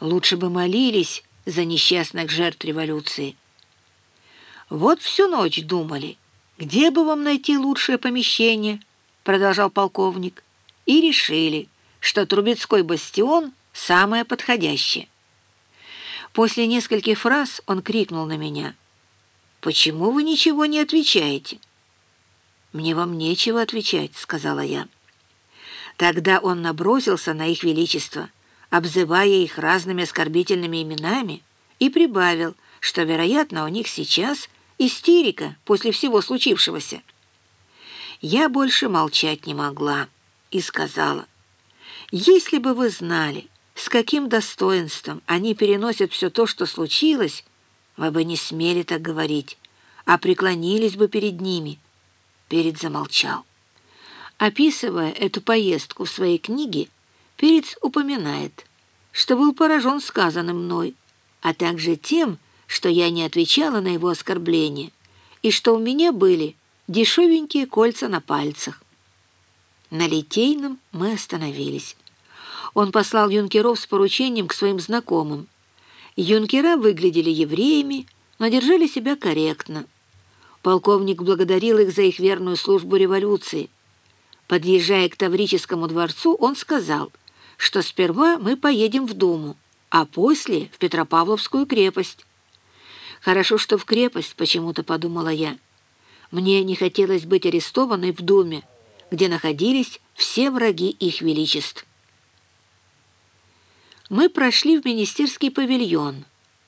Лучше бы молились за несчастных жертв революции. Вот всю ночь думали, где бы вам найти лучшее помещение, продолжал полковник, и решили, что Трубецкой бастион самое подходящее. После нескольких фраз он крикнул на меня. «Почему вы ничего не отвечаете?» «Мне вам нечего отвечать», — сказала я. Тогда он набросился на их величество, обзывая их разными оскорбительными именами, и прибавил, что, вероятно, у них сейчас истерика после всего случившегося. Я больше молчать не могла и сказала, «Если бы вы знали, с каким достоинством они переносят все то, что случилось, вы бы не смели так говорить, а преклонились бы перед ними». Перед замолчал. Описывая эту поездку в своей книге, Перец упоминает, что был поражен сказанным мной, а также тем, что я не отвечала на его оскорбления, и что у меня были дешевенькие кольца на пальцах. На Литейном мы остановились. Он послал юнкеров с поручением к своим знакомым. Юнкера выглядели евреями, но держали себя корректно. Полковник благодарил их за их верную службу революции. Подъезжая к Таврическому дворцу, он сказал, что сперва мы поедем в Думу, а после в Петропавловскую крепость. Хорошо, что в крепость, почему-то подумала я. Мне не хотелось быть арестованной в Думе, где находились все враги их величеств мы прошли в министерский павильон,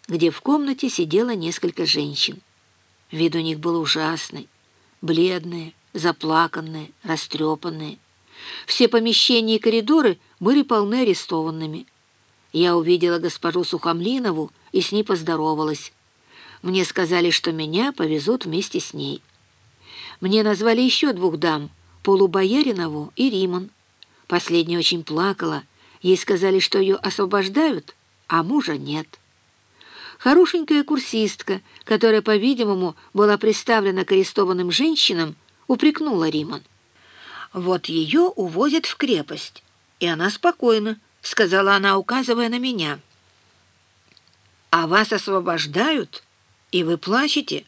где в комнате сидело несколько женщин. Вид у них был ужасный, бледные, заплаканные, растрепанные. Все помещения и коридоры были полны арестованными. Я увидела госпожу Сухомлинову и с ней поздоровалась. Мне сказали, что меня повезут вместе с ней. Мне назвали еще двух дам, Полубояринову и Риман. Последняя очень плакала, Ей сказали, что ее освобождают, а мужа нет. Хорошенькая курсистка, которая, по-видимому, была представлена к арестованным женщинам, упрекнула Риман. «Вот ее увозят в крепость, и она спокойна», — сказала она, указывая на меня. «А вас освобождают, и вы плачете?»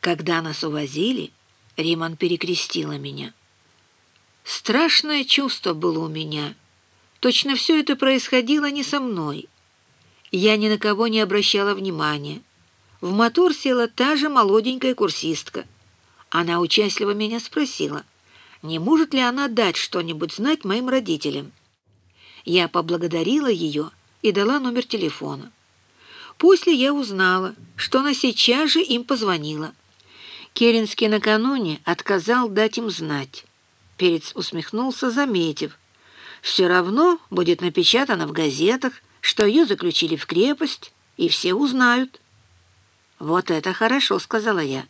Когда нас увозили, Риман перекрестила меня. Страшное чувство было у меня — Точно все это происходило не со мной. Я ни на кого не обращала внимания. В мотор села та же молоденькая курсистка. Она участливо меня спросила, не может ли она дать что-нибудь знать моим родителям. Я поблагодарила ее и дала номер телефона. После я узнала, что она сейчас же им позвонила. Керенский накануне отказал дать им знать. Перец усмехнулся, заметив, все равно будет напечатано в газетах, что ее заключили в крепость, и все узнают. «Вот это хорошо», — сказала я.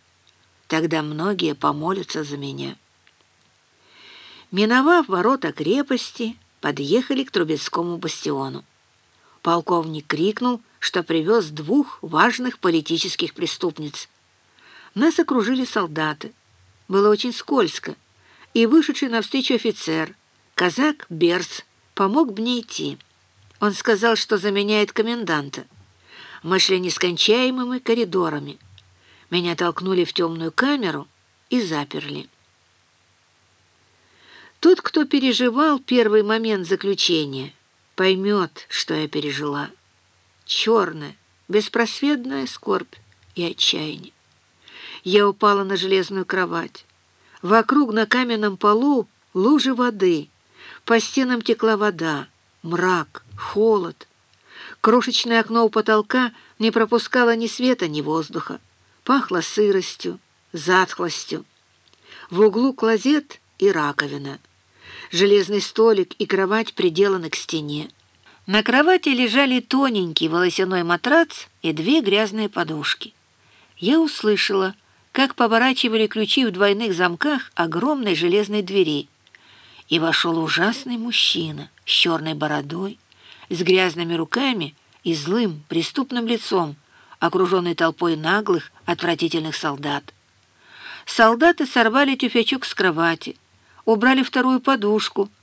«Тогда многие помолятся за меня». Миновав ворота крепости, подъехали к Трубецкому бастиону. Полковник крикнул, что привез двух важных политических преступниц. Нас окружили солдаты. Было очень скользко, и вышедший навстречу офицер — Казак Берс помог мне идти. Он сказал, что заменяет коменданта. Мы шли нескончаемыми коридорами. Меня толкнули в темную камеру и заперли. Тот, кто переживал первый момент заключения, поймет, что я пережила. Черная, беспросветная скорбь и отчаяние. Я упала на железную кровать. Вокруг на каменном полу лужи воды — по стенам текла вода, мрак, холод. Крошечное окно у потолка не пропускало ни света, ни воздуха. Пахло сыростью, затхлостью. В углу клозет и раковина. Железный столик и кровать приделаны к стене. На кровати лежали тоненький волосяной матрац и две грязные подушки. Я услышала, как поворачивали ключи в двойных замках огромной железной двери — и вошел ужасный мужчина с черной бородой, с грязными руками и злым, преступным лицом, окруженный толпой наглых, отвратительных солдат. Солдаты сорвали тюфячок с кровати, убрали вторую подушку,